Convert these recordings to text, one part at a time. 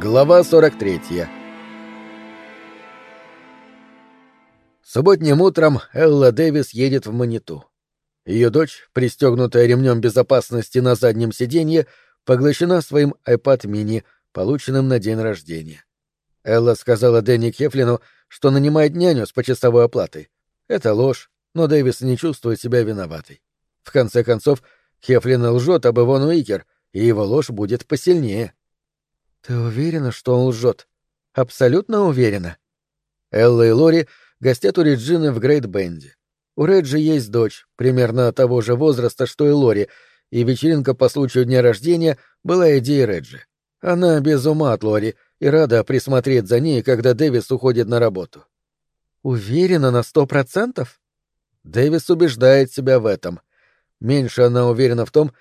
Глава 43 Субботним утром Элла Дэвис едет в Маниту. Ее дочь, пристегнутая ремнем безопасности на заднем сиденье, поглощена своим iPad mini, полученным на день рождения. Элла сказала Дэнни Кефлину, что нанимает няню с почасовой оплатой. Это ложь, но Дэвис не чувствует себя виноватой. В конце концов, Хефлин лжет об Ивон Уикер, и его ложь будет посильнее. «Ты уверена, что он лжет? Абсолютно уверена?» Элла и Лори гостят у Реджины в Грейт Бенде. У Реджи есть дочь, примерно того же возраста, что и Лори, и вечеринка по случаю дня рождения была идеей Реджи. Она без ума от Лори и рада присмотреть за ней, когда Дэвис уходит на работу. «Уверена на сто процентов?» Дэвис убеждает себя в этом. Меньше она уверена в том, что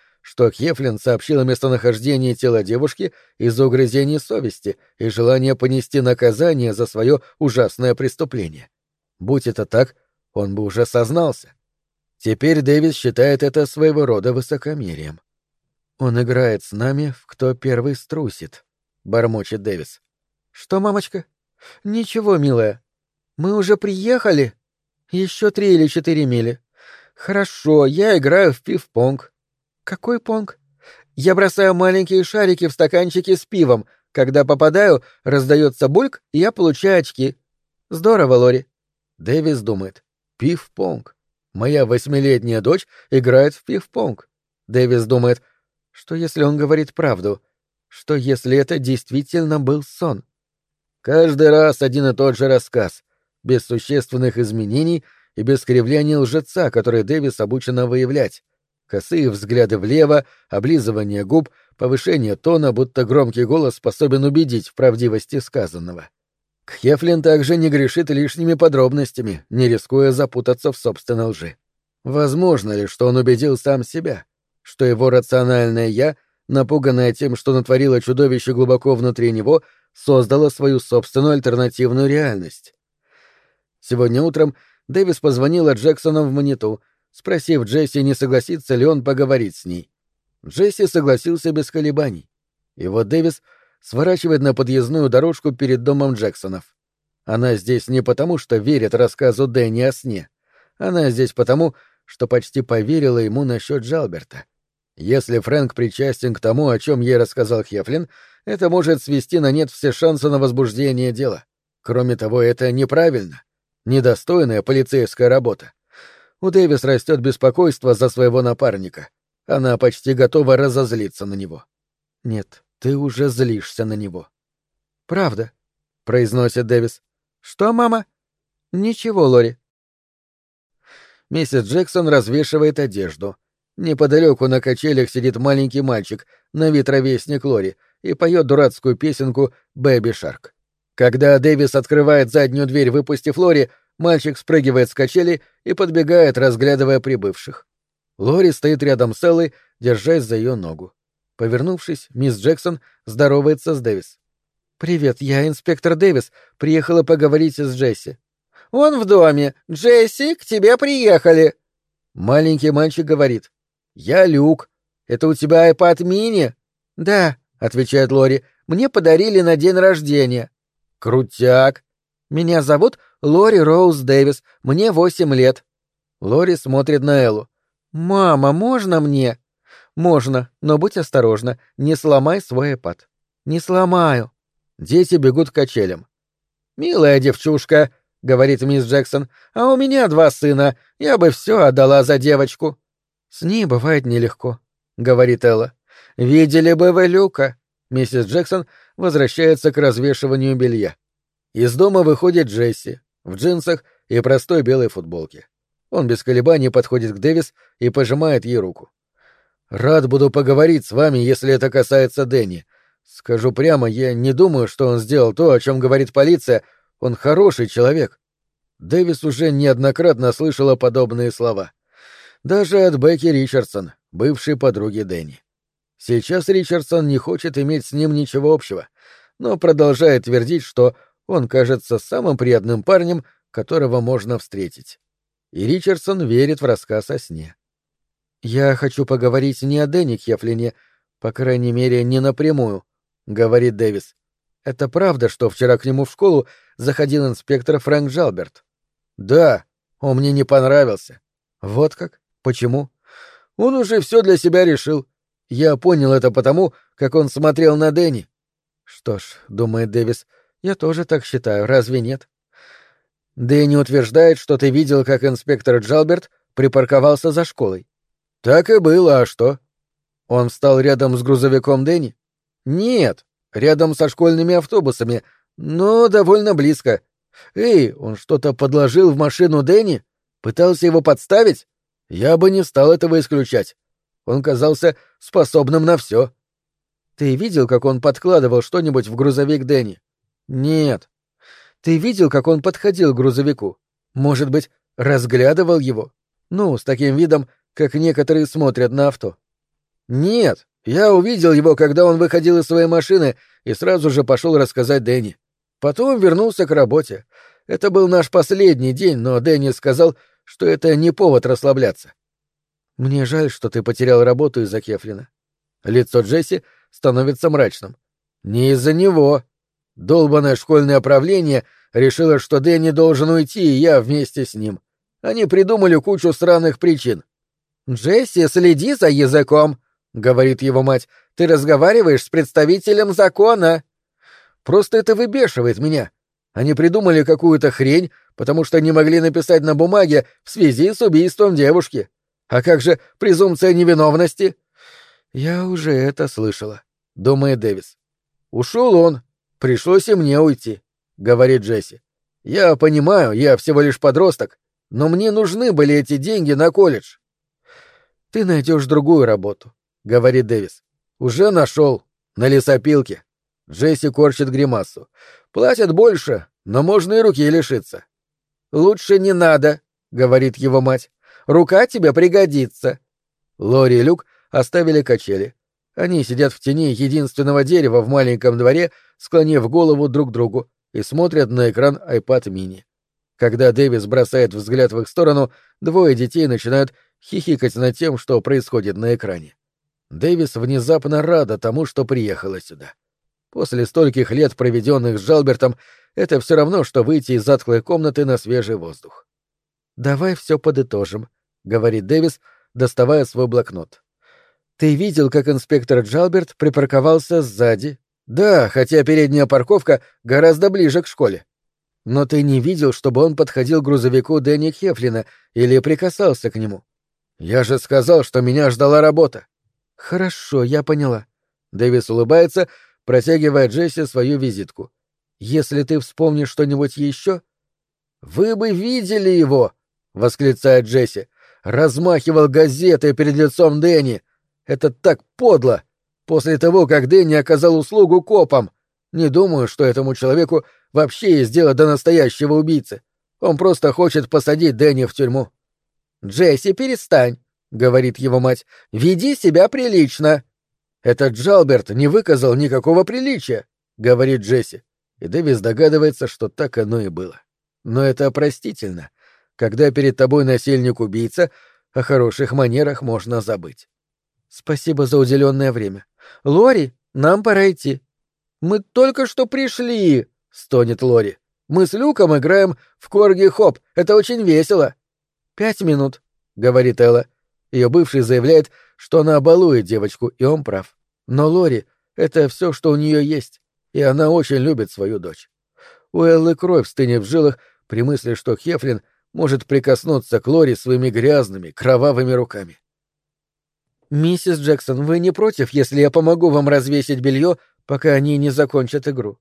Хефлин сообщил о местонахождении тела девушки из-за угрызений совести и желания понести наказание за свое ужасное преступление. Будь это так, он бы уже сознался. Теперь Дэвис считает это своего рода высокомерием. «Он играет с нами, в кто первый струсит», — бормочет Дэвис. «Что, мамочка?» «Ничего, милая. Мы уже приехали. Еще три или четыре мили. Хорошо, я играю в пив-понг. Какой понг? Я бросаю маленькие шарики в стаканчики с пивом. Когда попадаю, раздается бульк, и я получаю очки. Здорово, Лори. Дэвис думает. Пив-понг. Моя восьмилетняя дочь играет в пив-понг. Дэвис думает, что если он говорит правду? Что если это действительно был сон? Каждый раз один и тот же рассказ, без существенных изменений и без кривляния лжеца, который Дэвис обучена выявлять косые взгляды влево, облизывание губ, повышение тона, будто громкий голос способен убедить в правдивости сказанного. Кхефлин также не грешит лишними подробностями, не рискуя запутаться в собственной лжи. Возможно ли, что он убедил сам себя, что его рациональное «я», напуганное тем, что натворило чудовище глубоко внутри него, создало свою собственную альтернативную реальность? Сегодня утром Дэвис позвонила Джексону в Маниту — спросив Джесси, не согласится ли он поговорить с ней. Джесси согласился без колебаний. И вот Дэвис сворачивает на подъездную дорожку перед домом Джексонов. Она здесь не потому, что верит рассказу Дэнни о сне. Она здесь потому, что почти поверила ему насчет Джалберта. Если Фрэнк причастен к тому, о чем ей рассказал Хефлин, это может свести на нет все шансы на возбуждение дела. Кроме того, это неправильно. Недостойная полицейская работа. У Дэвис растет беспокойство за своего напарника. Она почти готова разозлиться на него. Нет, ты уже злишься на него. Правда, произносит Дэвис. Что, мама? Ничего, Лори. Миссис Джексон развешивает одежду. Неподалеку на качелях сидит маленький мальчик, на вид Лори, и поет дурацкую песенку «Бэби Шарк». Когда Дэвис открывает заднюю дверь, выпустив Лори, Мальчик спрыгивает с качели и подбегает, разглядывая прибывших. Лори стоит рядом с Эллой, держась за ее ногу. Повернувшись, мисс Джексон здоровается с Дэвис. «Привет, я инспектор Дэвис. Приехала поговорить с Джесси». «Он в доме. Джесси, к тебе приехали». Маленький мальчик говорит. «Я Люк. Это у тебя iPad mini?» «Да», — отвечает Лори. «Мне подарили на день рождения». «Крутяк». «Меня зовут Лори Роуз Дэвис, мне восемь лет». Лори смотрит на Эллу. «Мама, можно мне?» «Можно, но будь осторожна, не сломай свой iPad». «Не сломаю». Дети бегут к качелям. «Милая девчушка», — говорит мисс Джексон, — «а у меня два сына, я бы все отдала за девочку». «С ней бывает нелегко», — говорит Элла. «Видели бы вы Люка?» Миссис Джексон возвращается к развешиванию белья. Из дома выходит Джесси в джинсах и простой белой футболке. Он без колебаний подходит к Дэвис и пожимает ей руку. «Рад буду поговорить с вами, если это касается Дэнни. Скажу прямо, я не думаю, что он сделал то, о чем говорит полиция. Он хороший человек». Дэвис уже неоднократно слышала подобные слова. Даже от Бекки Ричардсон, бывшей подруги Дэнни. Сейчас Ричардсон не хочет иметь с ним ничего общего, но продолжает твердить, что он кажется самым приятным парнем, которого можно встретить. И Ричардсон верит в рассказ о сне. «Я хочу поговорить не о Дэнни Хефлине, по крайней мере, не напрямую», — говорит Дэвис. Это правда, что вчера к нему в школу заходил инспектор Фрэнк Джалберт? Да, он мне не понравился. Вот как? Почему? Он уже все для себя решил. Я понял это потому, как он смотрел на Дэнни. Что ж, думает Дэвис, я тоже так считаю, разве нет? Дэнни утверждает, что ты видел, как инспектор Джалберт припарковался за школой. Так и было, а что? Он встал рядом с грузовиком Дэнни? Нет, рядом со школьными автобусами, но довольно близко. Эй, он что-то подложил в машину Дэнни? Пытался его подставить? Я бы не стал этого исключать. Он казался способным на все. Ты видел, как он подкладывал что-нибудь в грузовик Дэнни? Нет. Ты видел, как он подходил к грузовику? Может быть, разглядывал его? Ну, с таким видом, как некоторые смотрят на авто. Нет, я увидел его, когда он выходил из своей машины и сразу же пошел рассказать Дэнни. Потом вернулся к работе. Это был наш последний день, но Дэнни сказал, что это не повод расслабляться. Мне жаль, что ты потерял работу из-за Кефлина. Лицо Джесси становится мрачным. Не из-за него. Долбанное школьное правление решило, что Дэнни должен уйти, и я вместе с ним. Они придумали кучу странных причин. «Джесси, следи за языком», — говорит его мать. «Ты разговариваешь с представителем закона». «Просто это выбешивает меня. Они придумали какую-то хрень, потому что не могли написать на бумаге в связи с убийством девушки. А как же презумпция невиновности?» «Я уже это слышала», — думает Дэвис. «Ушел он. Пришлось и мне уйти», — говорит Джесси. «Я понимаю, я всего лишь подросток, но мне нужны были эти деньги на колледж». «Ты найдешь другую работу», — говорит Дэвис. «Уже нашел. На лесопилке». Джесси корчит гримасу. «Платят больше, но можно и руки лишиться». «Лучше не надо», — говорит его мать. «Рука тебе пригодится». Лори и Люк оставили качели. Они сидят в тени единственного дерева в маленьком дворе, склонив голову друг к другу, и смотрят на экран iPad mini. Когда Дэвис бросает взгляд в их сторону, двое детей начинают хихикать над тем, что происходит на экране. Дэвис внезапно рада тому, что приехала сюда. После стольких лет, проведенных с Жалбертом, это все равно, что выйти из затхлой комнаты на свежий воздух. «Давай все подытожим», — говорит Дэвис, доставая свой блокнот. «Ты видел, как инспектор Джалберт припарковался сзади?» «Да, хотя передняя парковка гораздо ближе к школе». «Но ты не видел, чтобы он подходил к грузовику Дэнни Хефлина или прикасался к нему?» «Я же сказал, что меня ждала работа». «Хорошо, я поняла». Дэвис улыбается, протягивая Джесси свою визитку. «Если ты вспомнишь что-нибудь еще...» «Вы бы видели его!» — восклицает Джесси. «Размахивал газетой перед лицом Дэнни. Это так подло! После того, как Дэнни оказал услугу копам. Не думаю, что этому человеку вообще есть дело до настоящего убийцы. Он просто хочет посадить Дэнни в тюрьму». «Джесси, перестань!» — говорит его мать. «Веди себя прилично!» «Этот Джалберт не выказал никакого приличия», — говорит Джесси. И Дэвис догадывается, что так оно и было. Но это простительно. Когда перед тобой насильник-убийца, о хороших манерах можно забыть. Спасибо за уделенное время. Лори, нам пора идти. Мы только что пришли, стонет Лори. Мы с Люком играем в корги-хоп. Это очень весело. Пять минут, говорит Элла. Ее бывший заявляет, что она балует девочку, и он прав. Но Лори — это все, что у нее есть, и она очень любит свою дочь. У Эллы кровь стынет в жилах при мысли, что Хефлин может прикоснуться к Лори своими грязными, кровавыми руками. «Миссис Джексон, вы не против, если я помогу вам развесить белье, пока они не закончат игру?»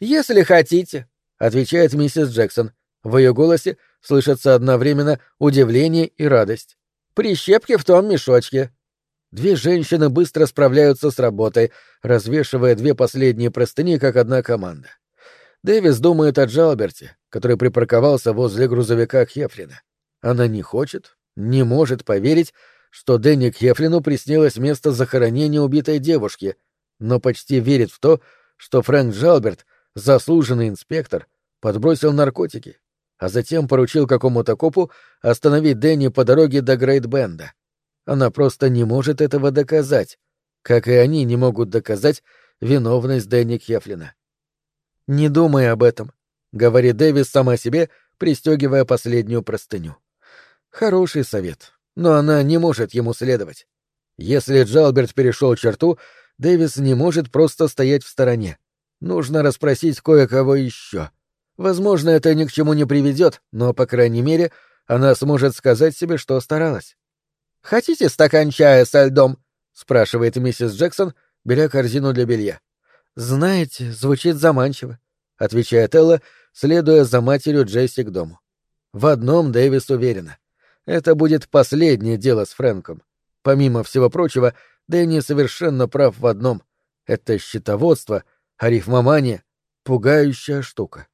«Если хотите», — отвечает миссис Джексон. В ее голосе слышатся одновременно удивление и радость. Прищепки в том мешочке. Две женщины быстро справляются с работой, развешивая две последние простыни, как одна команда. Дэвис думает о Джалберте, который припарковался возле грузовика Хефлина. Она не хочет, не может поверить, что Дэнни Хефлину приснилось место захоронения убитой девушки, но почти верит в то, что Фрэнк Джалберт, заслуженный инспектор, подбросил наркотики а затем поручил какому-то копу остановить Дэнни по дороге до Грейт-Бенда. Она просто не может этого доказать, как и они не могут доказать виновность Дэнни Кефлина. «Не думай об этом», — говорит Дэвис сама себе, пристегивая последнюю простыню. Хороший совет, но она не может ему следовать. Если Джалберт перешел черту, Дэвис не может просто стоять в стороне. Нужно расспросить кое-кого еще. Возможно, это ни к чему не приведет, но, по крайней мере, она сможет сказать себе, что старалась. «Хотите стакан чая со льдом?» — спрашивает миссис Джексон, беря корзину для белья. «Знаете, звучит заманчиво», — отвечает Элла, следуя за матерью Джесси к дому. В одном Дэвис уверена. Это будет последнее дело с Фрэнком. Помимо всего прочего, Дэнни совершенно прав в одном. Это счетоводство, арифмомания — пугающая штука.